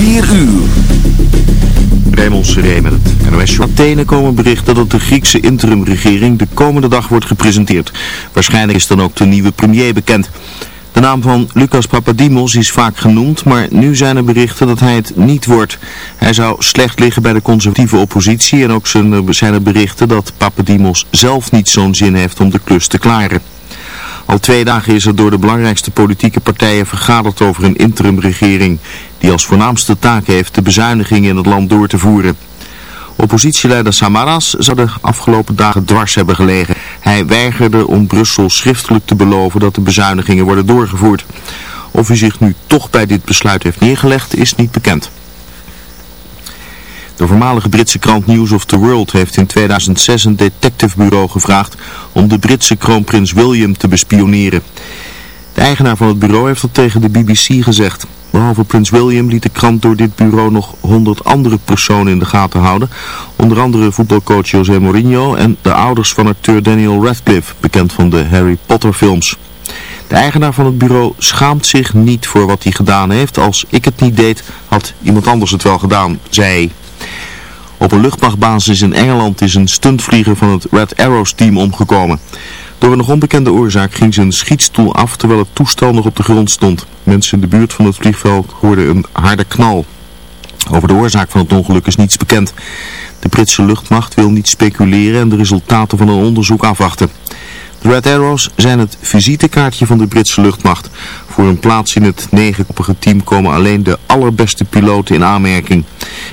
4 uur. Raymond Seré met het NOS. Athene komen berichten dat de Griekse interimregering de komende dag wordt gepresenteerd. Waarschijnlijk is dan ook de nieuwe premier bekend. De naam van Lucas Papadimos is vaak genoemd, maar nu zijn er berichten dat hij het niet wordt. Hij zou slecht liggen bij de conservatieve oppositie en ook zijn er berichten dat Papadimos zelf niet zo'n zin heeft om de klus te klaren. Al twee dagen is er door de belangrijkste politieke partijen vergaderd over een interimregering die als voornaamste taak heeft de bezuinigingen in het land door te voeren. Oppositieleider Samaras zou de afgelopen dagen dwars hebben gelegen. Hij weigerde om Brussel schriftelijk te beloven dat de bezuinigingen worden doorgevoerd. Of hij zich nu toch bij dit besluit heeft neergelegd is niet bekend. De voormalige Britse krant News of the World heeft in 2006 een detectivebureau gevraagd om de Britse kroonprins William te bespioneren. De eigenaar van het bureau heeft dat tegen de BBC gezegd. Behalve prins William liet de krant door dit bureau nog 100 andere personen in de gaten houden. Onder andere voetbalcoach José Mourinho en de ouders van acteur Daniel Radcliffe, bekend van de Harry Potter films. De eigenaar van het bureau schaamt zich niet voor wat hij gedaan heeft. Als ik het niet deed, had iemand anders het wel gedaan, zei hij. Op een luchtmachtbasis in Engeland is een stuntvlieger van het Red Arrows team omgekomen. Door een nog onbekende oorzaak ging zijn schietstoel af terwijl het toestel nog op de grond stond. Mensen in de buurt van het vliegveld hoorden een harde knal. Over de oorzaak van het ongeluk is niets bekend. De Britse luchtmacht wil niet speculeren en de resultaten van een onderzoek afwachten. De Red Arrows zijn het visitekaartje van de Britse luchtmacht. Voor een plaats in het negenkoppige team komen alleen de allerbeste piloten in aanmerking.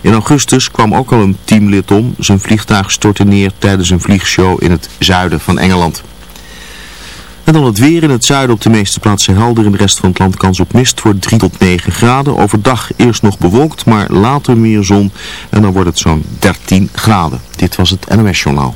In augustus kwam ook al een teamlid om. Zijn vliegtuig stortte neer tijdens een vliegshow in het zuiden van Engeland. En dan het weer in het zuiden op de meeste plaatsen helder. In de rest van het land kans op mist voor 3 tot 9 graden. Overdag eerst nog bewolkt, maar later meer zon. En dan wordt het zo'n 13 graden. Dit was het NOS Journaal.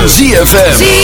Van ZFM. ZFM.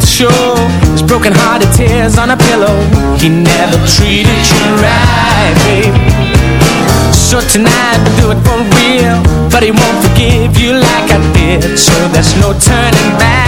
To show his broken hearted tears on a pillow. He never treated you right, babe. So tonight we'll do it for real, but he won't forgive you like I did. So there's no turning back.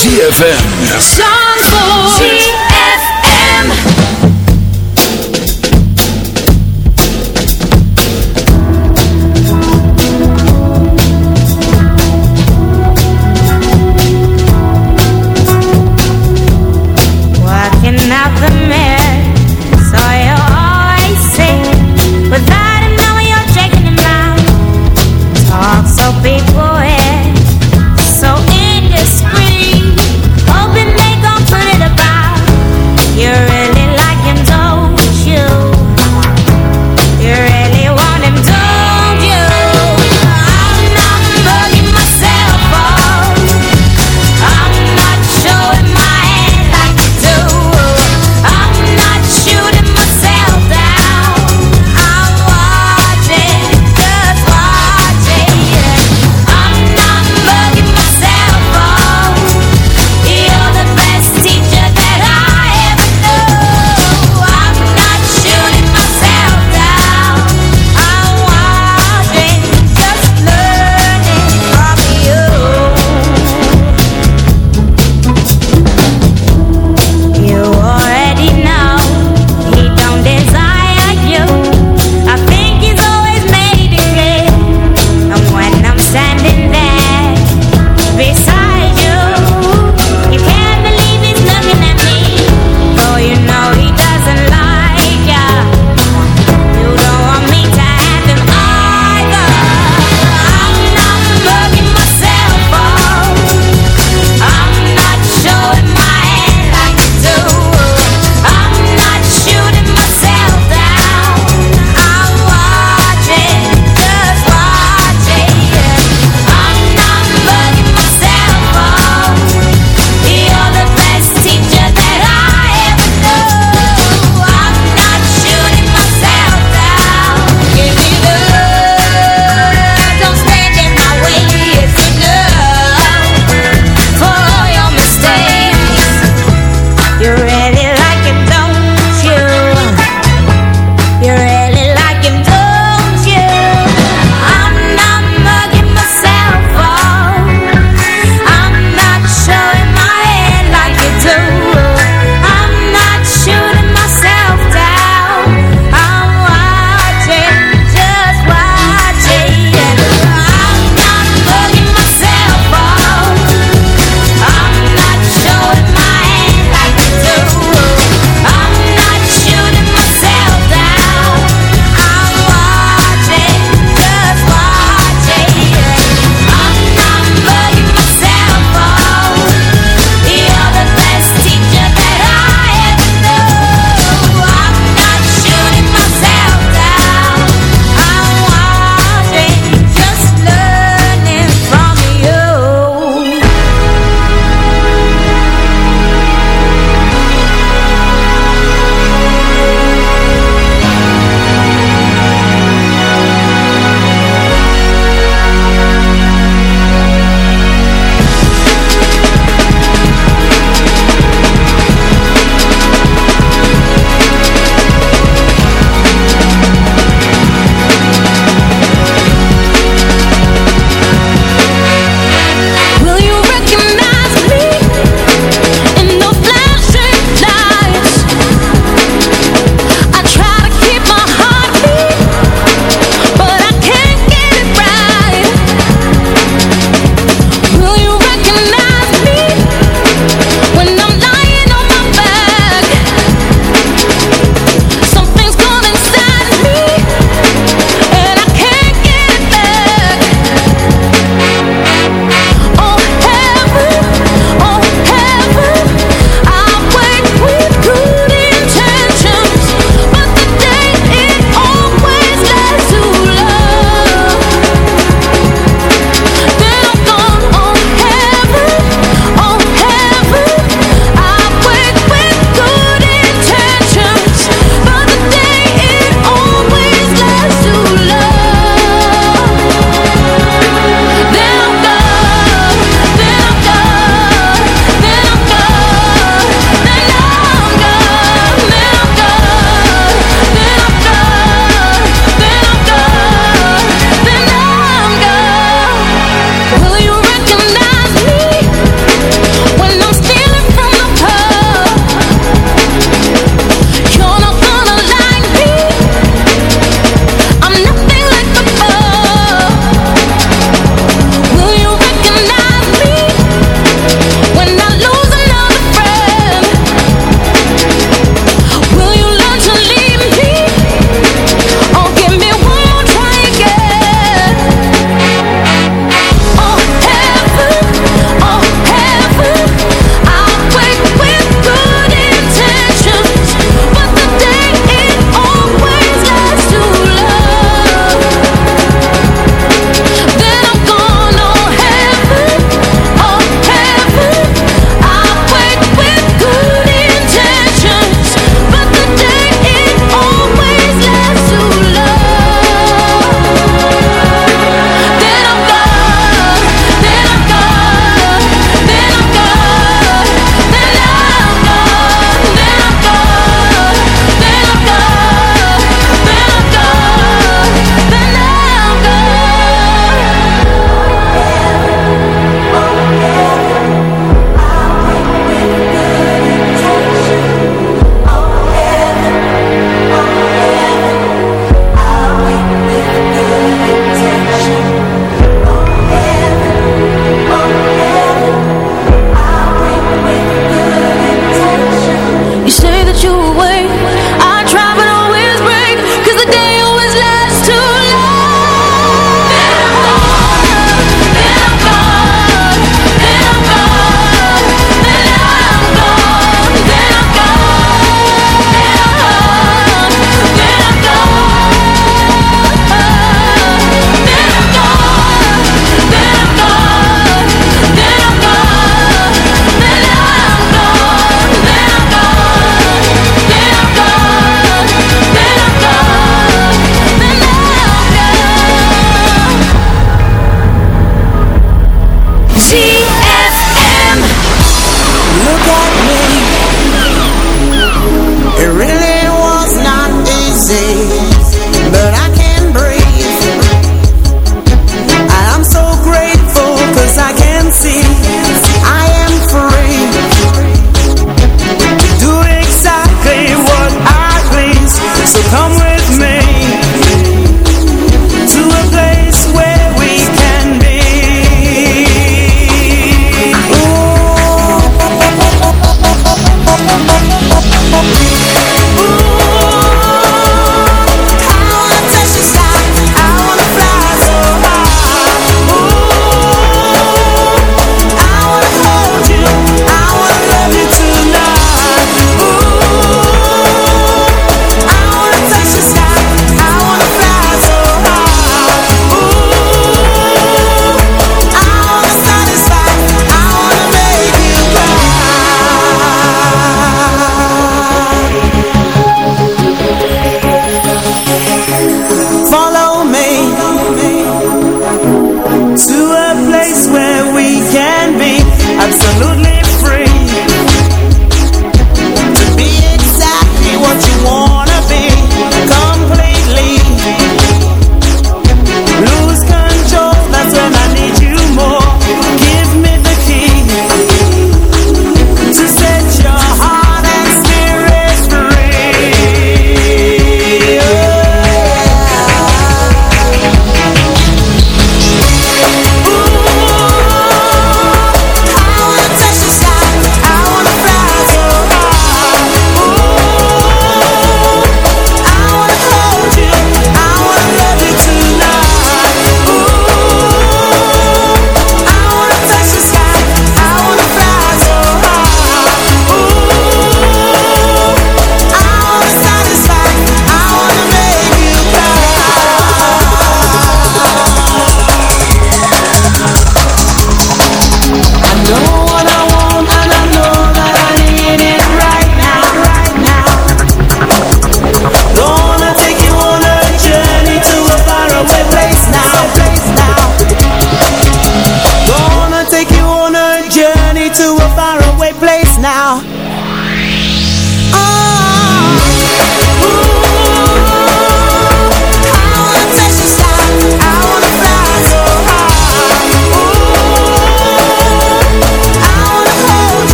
ZFM. Zandvoort.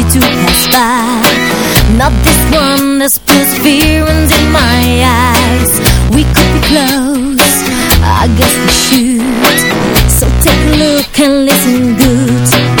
easy to pass by Not this one that's spills fear into my eyes. We could be close, I guess we should. So take a look and listen good.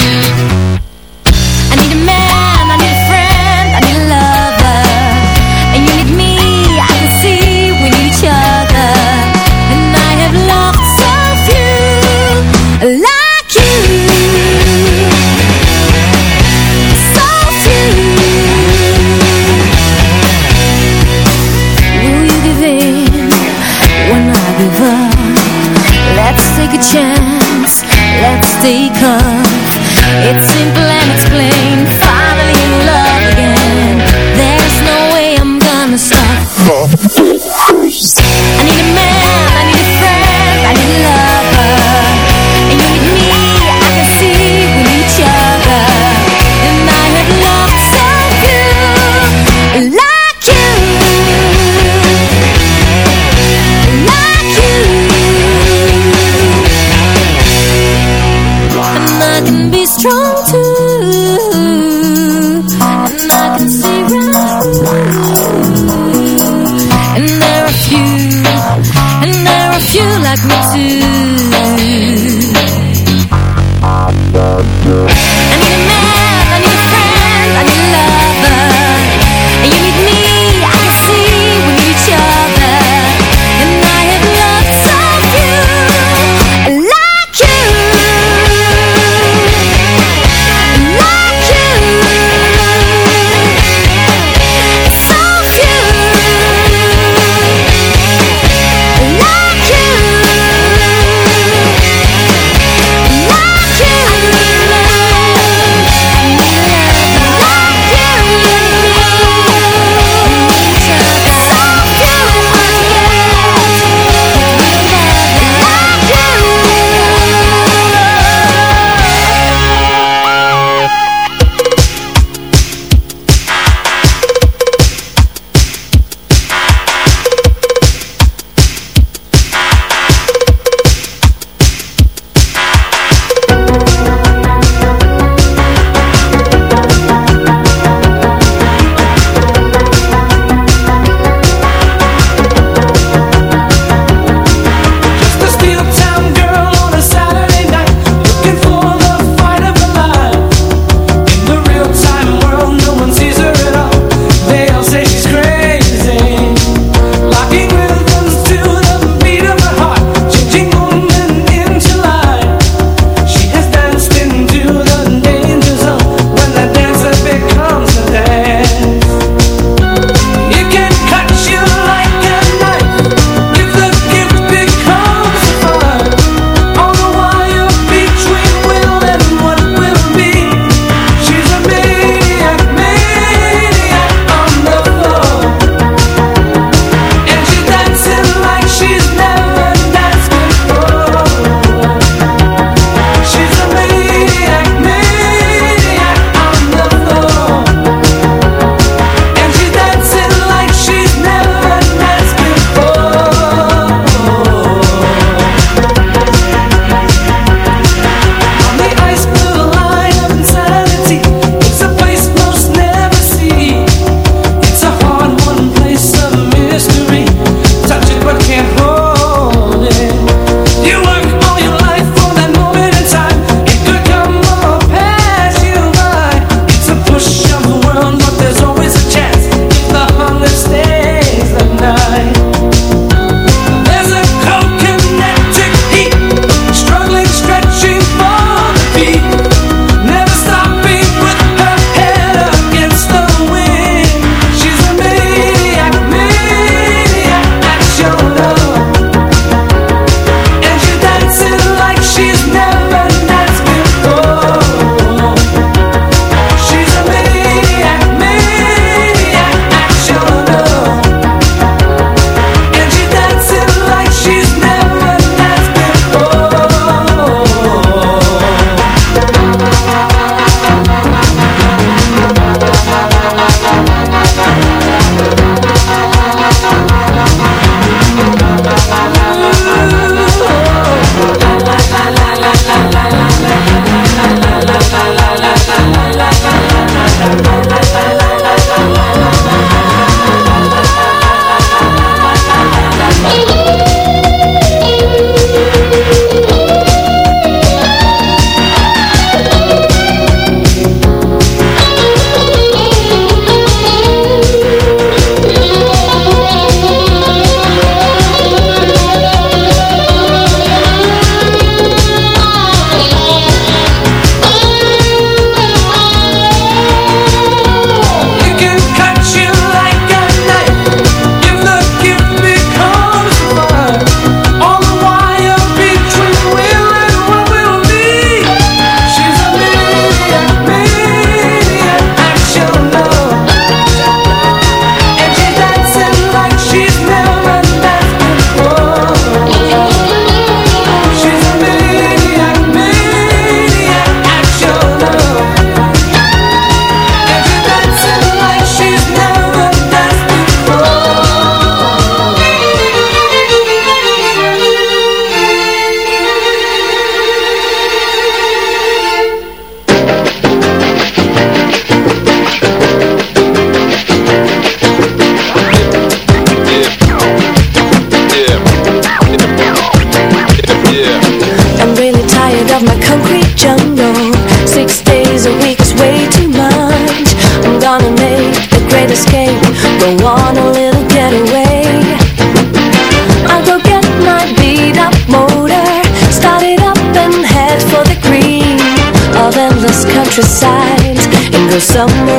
정말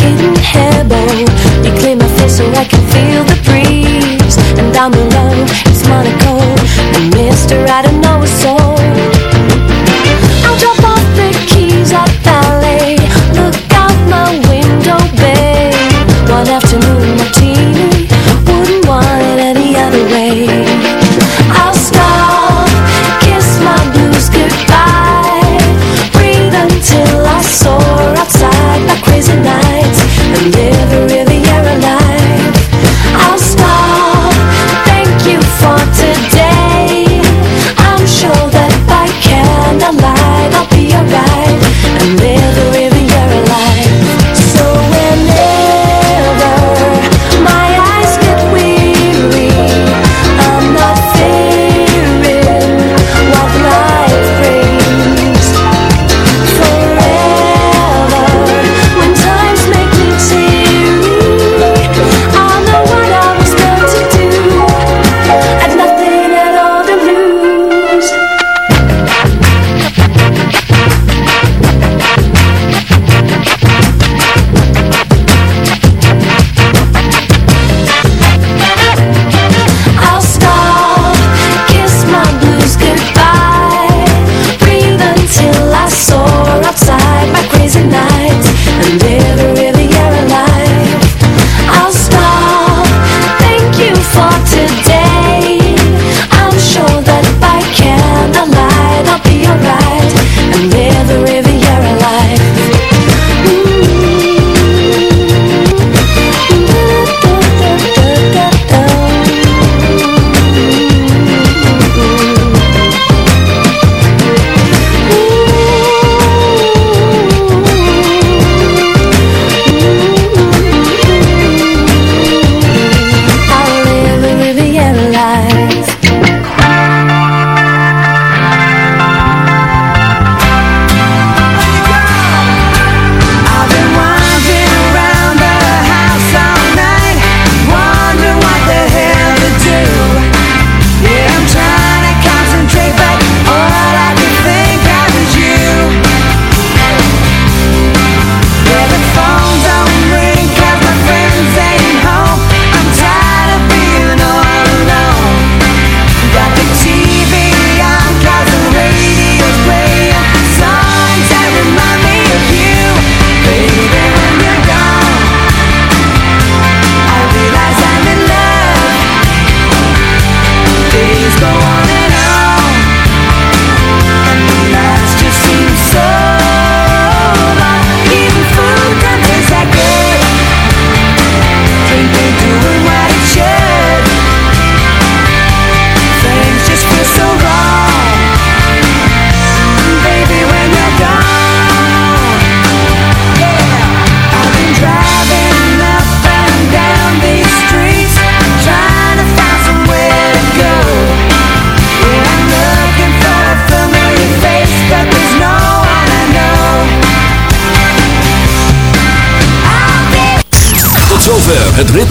hidden